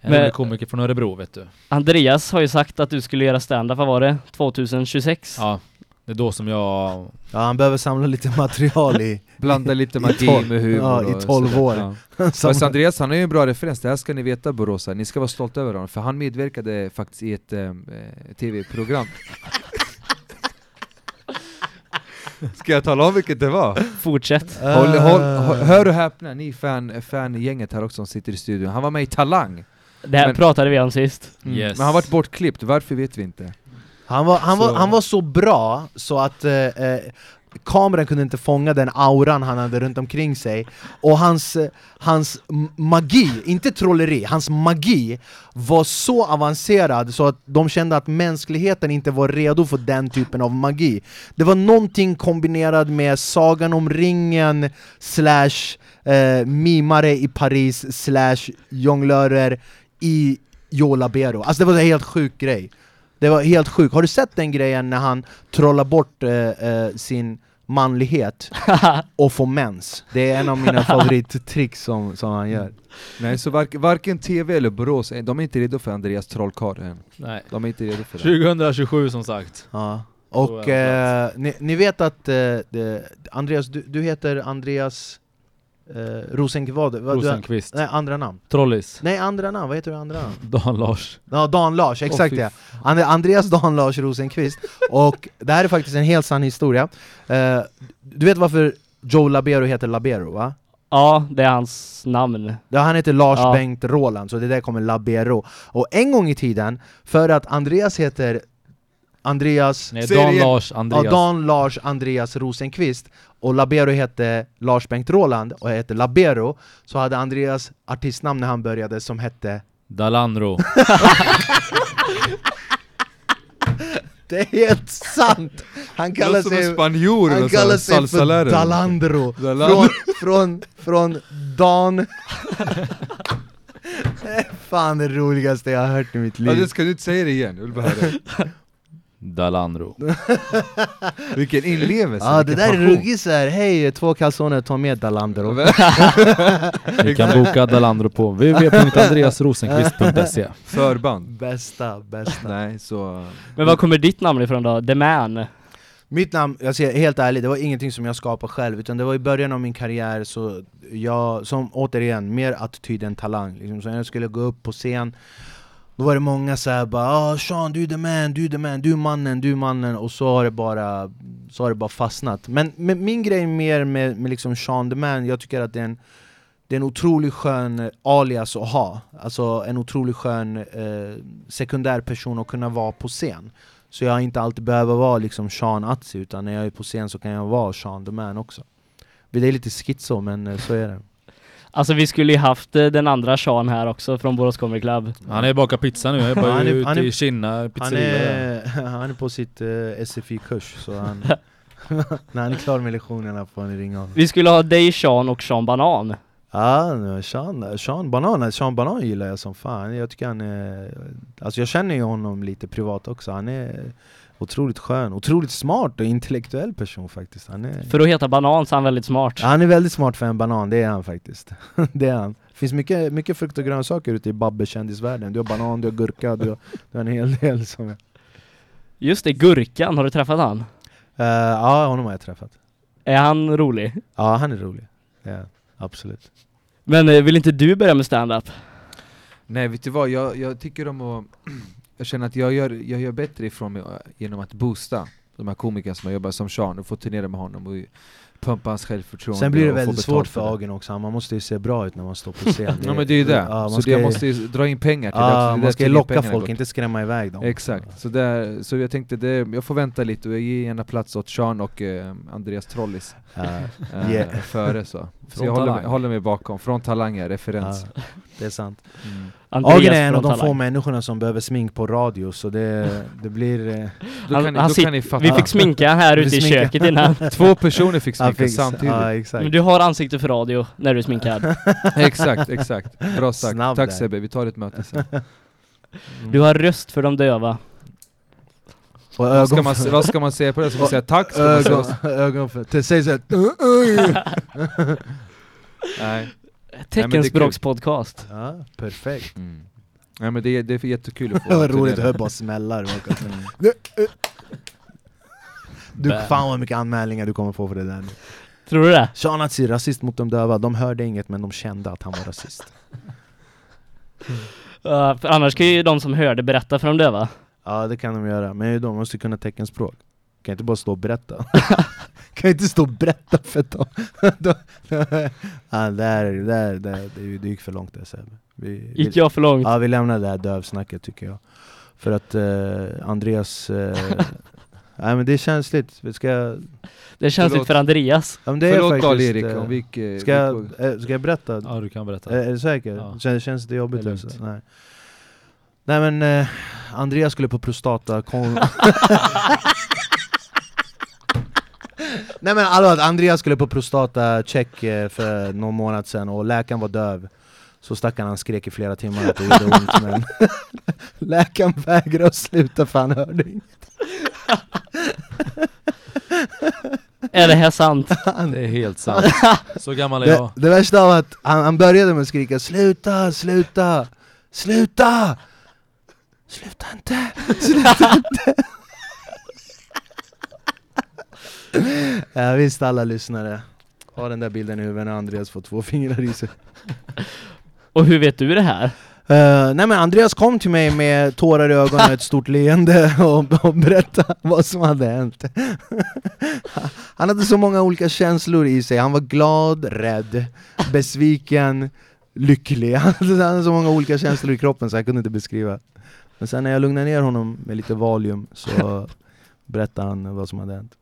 Speaker 3: En
Speaker 2: Men-
Speaker 3: komiker från Örebro vet du.
Speaker 2: Andreas har ju sagt att du skulle göra stand-up, vad var det? 2026?
Speaker 3: Ja, det är då som jag...
Speaker 1: ja, han behöver samla lite material i...
Speaker 4: Blanda lite magi med humor
Speaker 1: ja, i
Speaker 4: och
Speaker 1: 12
Speaker 4: sådär.
Speaker 1: år.
Speaker 4: Ja.
Speaker 1: samla-
Speaker 4: Fast Andreas han är ju en bra referens, det här ska ni veta Boråsare, ni ska vara stolta över honom, för han medverkade faktiskt i ett eh, tv-program Ska jag tala om vilket det var?
Speaker 2: Fortsätt.
Speaker 1: Eh,
Speaker 4: Håll, håll, hör, hör och häpna, ni fan, fan-gänget här också som sitter i studion, han var med i Talang!
Speaker 2: Det här
Speaker 4: Men-
Speaker 2: pratade vi om sist.
Speaker 3: Yes.
Speaker 4: Men han varit bortklippt, varför vet vi inte?
Speaker 1: Han, var, han,
Speaker 4: Så-
Speaker 1: var, han var så bra så att eh, eh, kameran kunde inte fånga den auran han hade runt omkring sig. Och hans, eh, hans magi, inte trolleri, hans magi var så avancerad så att de kände att mänskligheten inte var redo för den typen av magi. Det var någonting kombinerat med Sagan om ringen slash eh, mimare i Paris slash jonglörer i Joe Labero Alltså det var en helt sjuk grej Det var helt sjukt, har du sett den grejen när han trollar bort eh, eh, sin manlighet och får mens? Det är en av mina favorittricks som, som han gör
Speaker 4: Nej, så vark, varken TV eller Borås, de är inte redo för Andreas trollkarl än
Speaker 3: Nej.
Speaker 4: De är inte redo för det
Speaker 3: 2027 som sagt.
Speaker 1: Ja. Och eh, ni, ni vet att eh, det, Andreas, du, du heter Andreas eh, Rosenqvist, vad? du-
Speaker 3: Rosenqvist.
Speaker 1: Nej, andra namn.
Speaker 3: Trollis.
Speaker 1: Nej, andra namn, vad heter du andra namn?
Speaker 3: Dan Lars.
Speaker 1: Ja, Dan Lars, exakt
Speaker 4: fy
Speaker 1: det. And Andreas Dan Lars Rosenqvist, och det här är faktiskt en helt sann historia. Eh, du vet varför Joe Labero heter Labero va?
Speaker 2: Ja, det är hans namn.
Speaker 1: Ja, han heter Lars
Speaker 2: Ja.
Speaker 1: Bengt Roland, så det där kommer Labero. Och en gång i tiden, för att Andreas heter Andreas
Speaker 3: Nej, Dan. Lars Andreas.
Speaker 1: Ja, Dan Lars Andreas Rosenqvist och Labero hette Lars Bengt Roland och heter Labero Så hade Andreas artistnamn när han började som hette
Speaker 3: Dalanro.
Speaker 1: Det är helt sant! Han kallar sig,
Speaker 4: spanjor
Speaker 1: han
Speaker 4: eller
Speaker 1: kallar sig för. Dalandro
Speaker 4: Dalandro.
Speaker 1: Från, från, från Dan Det är fan det roligaste jag har hört i mitt
Speaker 4: Ja,
Speaker 1: liv
Speaker 4: det ska du inte säga det igen, jag vill bara höra det.
Speaker 3: Dalanro.
Speaker 4: Vilken inlevelse,
Speaker 1: Ja det
Speaker 4: vilken
Speaker 1: där är
Speaker 4: passion.
Speaker 1: ruggigt såhär, hej två calzoner, ta med Dalandro
Speaker 3: Ni kan boka Dalandro på www.andreasrosenqvist.se
Speaker 4: Förband
Speaker 1: Bästa, bästa
Speaker 4: Nej, så...
Speaker 2: Men var kommer ditt namn ifrån då? The Man?
Speaker 1: Mitt namn, jag säger helt ärligt, det var ingenting som jag skapade själv Utan det var i början av min karriär, så jag, som återigen, mer attityd än talang liksom. Så när jag skulle gå upp på scen då var det många såhär bara ah, 'Sean, du är the man, du är the man, du är mannen, du är mannen' Och så har det bara, så har det bara fastnat. Men, men min grej mer med, med liksom Sean the man, jag tycker att det är en det är en otroligt skön eh, alias att ha, alltså en otroligt skön eh, sekundär person att kunna vara på scen. Så jag inte alltid behöver vara liksom Sean Atzi, utan när jag är på scen så kan jag vara Sean the man också. Det är lite schizo, men eh, så är det.
Speaker 2: Alltså vi skulle ju haft eh, den andra Sean här också från Borås Comedy Club.
Speaker 3: Han är baka pizza nu, jag är bara
Speaker 1: Han är-
Speaker 3: ute
Speaker 1: han är-
Speaker 3: i Kinna
Speaker 1: han är, han är på sitt eh, SFI-kurs, så han, när han är klar med lektionerna får han ringa honom
Speaker 2: Vi skulle ha dig Sean och Sean Banan.
Speaker 1: Ja, Sean, Sean Banan, Sean Banan gillar jag som fan. Jag tycker han är... Alltså jag känner ju honom lite privat också. Han är otroligt skön, otroligt smart och intellektuell person faktiskt. Han är,
Speaker 2: För att heta Banan så är han väldigt smart.
Speaker 1: han är väldigt smart för en banan, det är han faktiskt. det är han. Det finns mycket, mycket frukt och grönsaker ute i Babbe-kändisvärlden. Du har banan, du har gurka, du har, du har en hel del som... är-
Speaker 2: Just det, Gurkan, har du träffat han?
Speaker 1: Eh, ja, honom har jag träffat.
Speaker 2: Är han rolig?
Speaker 1: Ja, han är rolig. Ja, absolut.
Speaker 2: Men eh, vill inte du börja med stand-up?
Speaker 4: Nej vet du vad, jag, jag tycker om att Jag känner att jag gör, jag gör bättre ifrån mig eh, genom att boosta de här komikerna som jag jobbar som Sean och få turnera med honom och pumpa hans självförtroende
Speaker 1: Sen blir det väldigt svårt för
Speaker 4: det.
Speaker 1: Agen också, man måste ju se bra ut när man står på scen.
Speaker 4: Ja men det är ju det,
Speaker 1: Ja, man
Speaker 4: så
Speaker 1: ska
Speaker 4: det, måste ju dra in pengar till
Speaker 1: Ja,
Speaker 4: också. det är
Speaker 1: man ska locka folk,
Speaker 4: går.
Speaker 1: inte skrämma iväg dem.
Speaker 4: Exakt, så, där, så jag tänkte det, jag får vänta lite och jag ger gärna plats åt Sean och eh, Andreas Trollis eh,
Speaker 1: Yeah.
Speaker 4: före så. Så jag håller mig, håller mig bakom, från Talanger, referens.
Speaker 1: ja, det är sant.
Speaker 4: Mm.
Speaker 2: Andreas
Speaker 1: Agen är en av de få människorna som behöver smink på radio, så det, det blir... eh,
Speaker 4: Då
Speaker 2: Han-
Speaker 4: kan, ni,
Speaker 2: han
Speaker 4: då
Speaker 2: sit-
Speaker 4: kan ni fatta.
Speaker 2: Vi fick sminka här ute i
Speaker 1: sminkar.
Speaker 2: köket innan.
Speaker 4: Två personer fick sminka
Speaker 1: fick-
Speaker 4: samtidigt.
Speaker 1: Exakt.
Speaker 2: Men du har ansikte för radio när du är sminkad.
Speaker 4: exakt, exakt. Bra sagt.
Speaker 1: Snabb
Speaker 4: Tack
Speaker 1: där.
Speaker 4: Sebbe, vi tar ett möte sen.
Speaker 2: Du har röst för de döva.
Speaker 1: Och
Speaker 4: Vad ska, man, vad ska man säga på det? Ska man säga tack? Ska man säga,
Speaker 1: ögon för... Till- Säg såhär...
Speaker 4: nej.
Speaker 2: Teckenspråkspodcast.
Speaker 1: Ja, perfekt.
Speaker 4: Mm. Nej men det, är- det är jättekul att få
Speaker 1: Det var roligt att höra bara smällar.
Speaker 4: Mm.
Speaker 1: Du, fan vad mycket anmälningar du kommer få för det där nu.
Speaker 2: Tror du det?
Speaker 1: Sean Atzi, rasist mot de döva, de hörde inget men de kände att han var rasist.
Speaker 2: För annars kan ju de som hörde berätta för de döva.
Speaker 1: Ja det kan de göra, men de måste kunna teckenspråk. Kan inte bara stå och berätta. kan inte stå och berätta för dem. de, ja, där, där, där, det, det gick för långt där Sebbe. Vi,
Speaker 2: Gick jag för långt?
Speaker 1: ja, vi lämnar det här dövsnacket tycker jag. För att eh, Andreas... Eh, nej men det är känsligt. Vi ska, ja,
Speaker 2: Det känns
Speaker 4: Förlåt.
Speaker 2: lite för Andreas.
Speaker 1: men det är
Speaker 4: Förlåt Karl-Erik
Speaker 1: eh,
Speaker 4: om vi gick... eh,
Speaker 1: Ska jag, eh, ska jag berätta?
Speaker 3: Ja du kan berätta.
Speaker 1: Är, är du säker?
Speaker 3: Ja.
Speaker 1: Känns, känns det jobbigt?
Speaker 3: Det är
Speaker 1: alltså? Nej. Nej men, eh, Andreas skulle på prostata... Nej men allvar, Andreas skulle på prostata-check eh, för någon månad sedan och läkaren var döv Så stackaren han skrek i flera timmar att det gjorde ont men Läkaren vägrade att sluta för han hörde inget
Speaker 2: Är det här sant?
Speaker 3: Det är helt sant. Så gammal är
Speaker 1: det,
Speaker 3: jag.
Speaker 1: det värsta var att han, han började med att skrika 'Sluta, sluta, sluta! Sluta inte, sluta inte!' Jag visst alla lyssnare har den där bilden i huvudet när Andreas får två fingrar i sig
Speaker 2: Och hur vet du det här?
Speaker 1: Eh, nej men Andreas kom till mig med tårar i ögonen och ett stort leende och, och berättade vad som hade hänt. Han hade så många olika känslor i sig, han var glad, rädd, besviken, lycklig. Han hade så många olika känslor i kroppen så jag kunde inte beskriva. Men sen när jag lugnade ner honom med lite Valium så berättade han vad som hade hänt.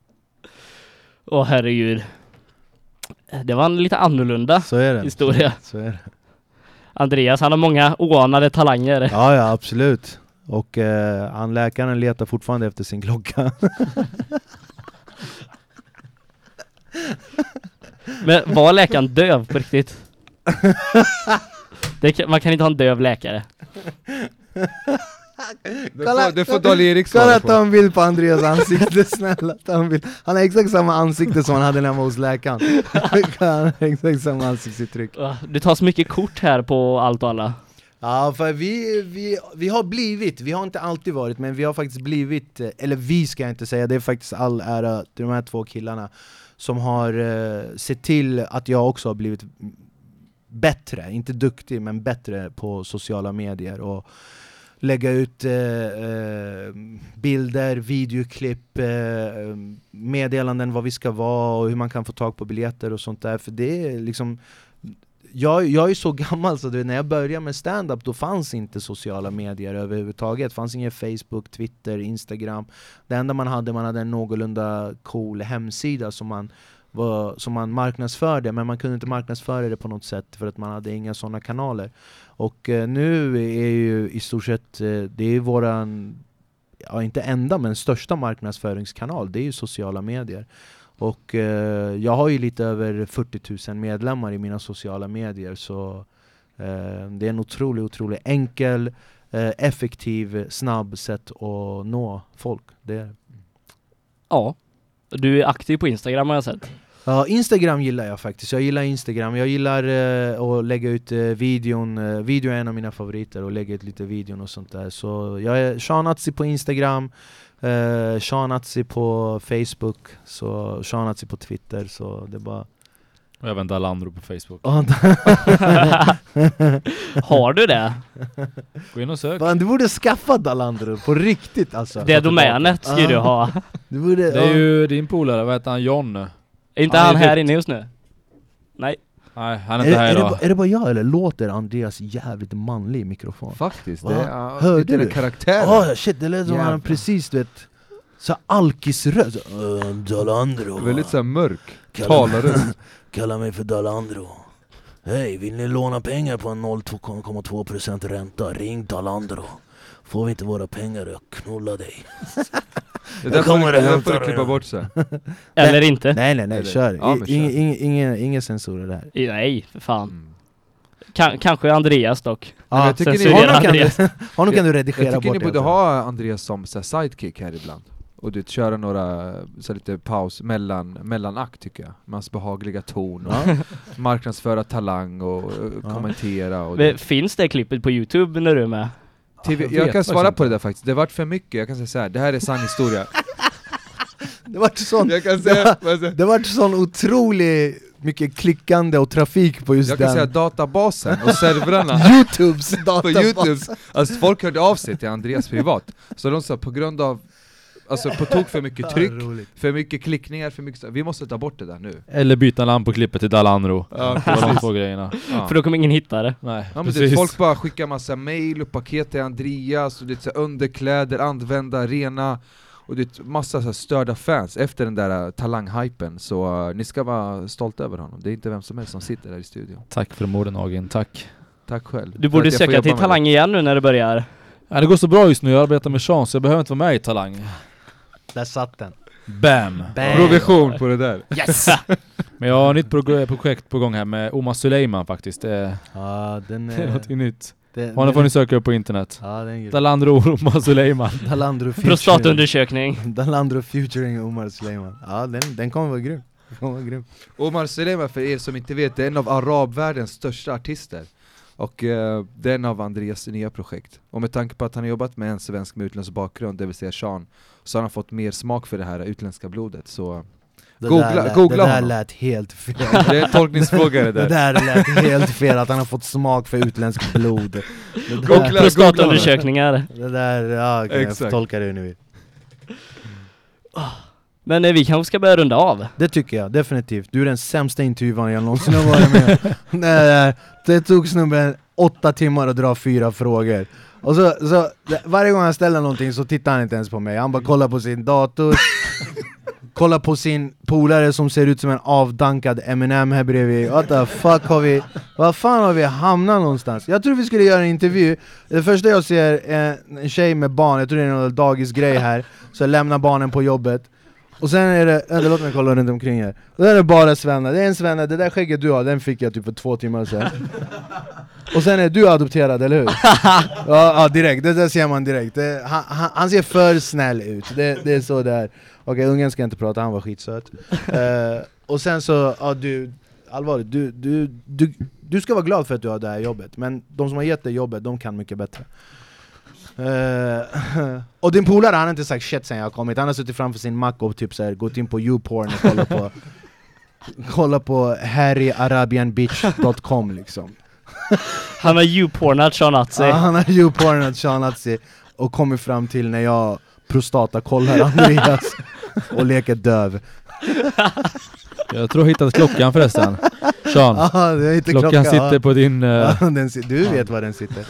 Speaker 2: Åh herregud. Det var en lite annorlunda
Speaker 1: Så är det.
Speaker 2: historia.
Speaker 1: Så är det.
Speaker 2: Andreas, han har många oanade talanger.
Speaker 1: Ja, ja absolut. Och eh, han läkaren letar fortfarande efter sin klocka.
Speaker 2: Men var läkaren döv på riktigt? Det man kan inte ha en döv läkare.
Speaker 4: Det får, det får Dal-Erik
Speaker 1: Kolla
Speaker 4: svara
Speaker 1: att ta
Speaker 4: på.
Speaker 1: en bild på Andreas ansikte, snälla ta en bild. Han har exakt samma ansikte som han hade när han var hos läkaren Han har exakt samma ansiktsuttryck
Speaker 2: Du tar så mycket kort här på allt och alla.
Speaker 1: Ja, för vi, vi, vi har blivit, vi har inte alltid varit, men vi har faktiskt blivit, eh, eller vi ska jag inte säga, det är faktiskt all ära till de här två killarna som har eh, sett till att jag också har blivit bättre, inte duktig, men bättre på sociala medier och lägga ut eh, eh, bilder, videoklipp, eh, meddelanden vad vi ska vara och hur man kan få tag på biljetter och sånt där, för det är liksom jag, jag är så gammal så du, när jag började med stand-up då fanns inte sociala medier överhuvudtaget. Det fanns ingen Facebook, Twitter, Instagram. Det enda man hade, man hade en någorlunda cool hemsida som man, var, som man marknadsförde, men man kunde inte marknadsföra det på något sätt för att man hade inga sådana kanaler. Och eh, nu är ju i stort sett, eh, det är våran, ja inte enda men största marknadsföringskanal, det är ju sociala medier. Och eh, jag har ju lite över 40 000 medlemmar i mina sociala medier så eh, det är en otroligt, otroligt enkel, eh, effektiv, snabb sätt att nå folk. Det,
Speaker 2: Ja. Du är aktiv på Instagram har jag sett.
Speaker 1: Ja, Instagram gillar jag faktiskt. Jag gillar Instagram. Jag gillar eh, att lägga ut eh, videon. Eh, video är en av mina favoriter, och lägga ut lite videon och sånt där. Så jag är Sean Atzi på Instagram, eh, Sean Atzi på Facebook, så Sean Atzi på Twitter. Så det är bara...
Speaker 3: Och även Dalandro på Facebook.
Speaker 2: Har du det?
Speaker 3: Gå in och sök.
Speaker 1: Fan, du borde skaffa Dalandro på riktigt alltså.
Speaker 2: Det domänet ska ju du ha.
Speaker 1: Du borde,
Speaker 3: Det är ju din polare, vad heter han? John?
Speaker 2: Är inte
Speaker 3: Han är
Speaker 2: han här
Speaker 3: duktig.
Speaker 2: inne just nu? Nej.
Speaker 3: Nej, han är
Speaker 1: är,
Speaker 3: inte här
Speaker 1: är, det,
Speaker 3: idag.
Speaker 1: ba- är det bara jag eller låter Andreas jävligt manlig i mikrofon?
Speaker 4: Faktiskt,
Speaker 1: Va?
Speaker 4: det är ja,
Speaker 1: Hörde du?
Speaker 4: karaktären.
Speaker 1: Ja shit, det lät som han precis du vet Så alkisröst, uh, Dalandro
Speaker 4: Väldigt såhär mörk, talarröst.
Speaker 1: Kalla mig för Dalandro Hej, vill ni låna pengar på en 0,2% ränta? Ring Dalandro Får vi inte våra pengar, jag knullar dig
Speaker 4: Det där
Speaker 1: kommer
Speaker 4: får
Speaker 1: det
Speaker 4: du- det får du klippa bort sen.
Speaker 2: Eller inte?
Speaker 1: Nej nej nej,
Speaker 4: Eller-
Speaker 1: kör!
Speaker 4: Ja, kör.
Speaker 1: ingen, ingen, ingen censur där
Speaker 2: Nej, för fan.
Speaker 4: Mm.
Speaker 2: Ka- kanske Andreas dock.
Speaker 4: Men jag tycker ni-
Speaker 1: honom, kan du,
Speaker 2: Andreas.
Speaker 1: honom kan du
Speaker 4: Jag
Speaker 1: redigera
Speaker 4: tycker
Speaker 1: bort
Speaker 4: ni
Speaker 1: det
Speaker 4: borde ha Andreas som så här, sidekick här ibland. Och du köra några, så lite paus mellan, mellanakt tycker jag. Med hans behagliga ton och
Speaker 1: Ja.
Speaker 4: marknadsföra talang och
Speaker 1: Ja.
Speaker 4: kommentera och
Speaker 2: Men Finns det klippet på youtube när du är med?
Speaker 4: TV,
Speaker 3: Jag
Speaker 4: jag, kan svara på det där faktiskt, det vart för mycket, jag kan säga så här. det här är sann historia.
Speaker 1: Det vart sån,
Speaker 4: Jag kan
Speaker 1: säga-
Speaker 4: säga, vad säger-
Speaker 1: det vart sån otrolig mycket klickande och trafik på just
Speaker 4: jag kan
Speaker 1: den
Speaker 4: säga databasen och servrarna.
Speaker 1: Youtubes
Speaker 4: på
Speaker 1: databas
Speaker 4: youtube, alltså folk hörde av sig till Andreas privat. Så de sa på grund av, alltså på tok för mycket tryck, för mycket klickningar, för mycket vi måste ta bort det där nu
Speaker 3: Eller byta namn på klippet till Dalandro.
Speaker 4: Ja,
Speaker 3: de två grejerna.
Speaker 4: Ja.
Speaker 2: För då kommer ingen hitta det.
Speaker 3: Nej,
Speaker 4: Ja, men det, folk bara skickar massa mail och paket till Andreas, och det är så underkläder, använda, rena och det är massa så här störda fans efter den där uh, talanghypen, så uh, ni ska vara stolta över honom, det är inte vem som helst som sitter där i studion
Speaker 3: Tack för de orden Agin, tack.
Speaker 4: Tack själv
Speaker 2: Du borde söka till Talang igen nu när det börjar.
Speaker 3: Ja, det går så bra just nu, jag arbetar med chans, jag behöver inte vara med i Talang.
Speaker 1: Där satt den
Speaker 3: Bam!
Speaker 4: det. Provision på det där
Speaker 1: Yes!
Speaker 3: Men jag har ett nytt pro- projekt på gång här med Omar Suleiman faktiskt, det,
Speaker 1: ja, den
Speaker 3: det är
Speaker 1: är...
Speaker 3: någonting nytt.
Speaker 1: Det,
Speaker 3: Honom får ni söka upp på internet.
Speaker 1: Ja, den är.
Speaker 3: Dalandro Omar Suleiman.
Speaker 1: Dalandro
Speaker 2: Prostatundersökning.
Speaker 1: Dalandro featuring Omar Suleiman Ja, den, den kommer vara grym Den kommer vara grym
Speaker 4: Omar Selema för er som inte vet, är en av arabvärldens största artister och eh, det är en av Andreas nya projekt. Och med tanke på att han har jobbat med en svensk med utländsk bakgrund, det vill säga Sean, så har han fått mer smak för det här utländska blodet. Så
Speaker 1: det
Speaker 4: Googla-
Speaker 1: där, lät-
Speaker 4: googla
Speaker 1: Det där
Speaker 4: honom.
Speaker 1: lät helt fel
Speaker 4: det är en tolkningsfråga det
Speaker 1: Det
Speaker 4: där.
Speaker 1: där lät helt fel, att han har fått smak för utländskt blod
Speaker 4: Googla-
Speaker 1: där,
Speaker 2: Prostatundersökningar.
Speaker 1: det där ja, okej, jag får
Speaker 4: Exakt.
Speaker 1: tolka det hur ni vill
Speaker 2: Men eh, vi kanske ska börja runda av.
Speaker 1: Det tycker jag, definitivt. Du är den sämsta intervjuaren jag någonsin har varit med Nej, Det tog snubben åtta timmar att dra fyra frågor. Och så, så varje gång han ställer någonting så tittar han inte ens på mig, han bara kollar på sin dator Kollar på sin polare som ser ut som en avdankad Eminem här bredvid. What the fuck har vi, vad fan har vi hamnat någonstans? Jag tror vi skulle göra en intervju, det första jag ser är en tjej med barn, jag tror det är någon dagisgrej här. Så jag lämnar barnen på jobbet och sen är det, vänta låt mig kolla runt omkring här. Och Då är det bara Svenna, det är en Svenna, det där skägget du har, den fick jag typ för två timmar sedan. Och sen är du adopterad, eller hur? ja, ja direkt, det där ser man direkt. Det, han, han, han ser för snäll ut, det, det är så där Okej, ungen ska inte prata, han var skitsöt. Eh, Och sen så, ja du allvarligt, du, du, du, du ska vara glad för att du har det här jobbet, men de som har gett dig jobbet, de kan mycket bättre. Eh, och din polare han har inte sagt shit sen jag har kommit, han har suttit framför sin mack och typ så här, gått in på youporn och kollat på Kolla på harryarabianbitch.com liksom
Speaker 2: Han har youpornat Sean Atzi.
Speaker 1: ja, Han har youpornat Sean Atzi och kommit fram till när jag prostatakollar Andreas och leker döv
Speaker 3: Jag tror jag hittat klockan förresten. Sean,
Speaker 1: inte
Speaker 3: klockan
Speaker 1: klocka,
Speaker 3: sitter
Speaker 1: ja.
Speaker 3: på din... eh,
Speaker 1: Ja, du vet var den sitter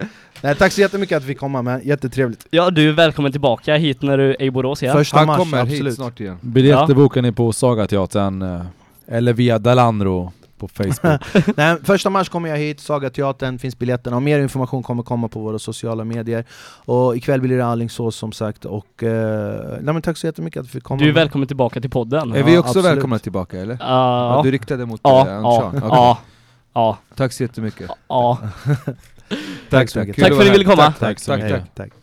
Speaker 1: Nej, Tack så jättemycket att vi fick komma med, jättetrevligt
Speaker 2: Ja, du är välkommen tillbaka hit när du är i Borås igen.
Speaker 1: Första
Speaker 4: Han
Speaker 1: mars,
Speaker 4: kommer
Speaker 1: absolut
Speaker 4: hit snart igen.
Speaker 3: biljetter
Speaker 2: Ja.
Speaker 3: bokar ni på Sagateatern eh, eller via Dalandro på Facebook.
Speaker 1: Nej, första mars kommer jag hit, Sagateatern, finns biljetterna och mer information kommer komma på våra sociala medier Och ikväll blir det Alingsås som sagt och... Eh, nej men tack så jättemycket att vi fick komma
Speaker 2: Du är välkommen tillbaka till podden.
Speaker 4: Är
Speaker 1: Ja,
Speaker 4: vi också
Speaker 1: absolut.
Speaker 4: välkomna tillbaka eller?
Speaker 2: Ja,
Speaker 4: Ja, du riktade mot Sean? Okej.
Speaker 2: ja, ja,
Speaker 4: Tack så jättemycket.
Speaker 2: ja.
Speaker 1: Tack så
Speaker 4: tack.
Speaker 2: Tack
Speaker 4: att
Speaker 2: för att ni ville komma.
Speaker 4: Tack, tack, tack, tack.
Speaker 1: Tack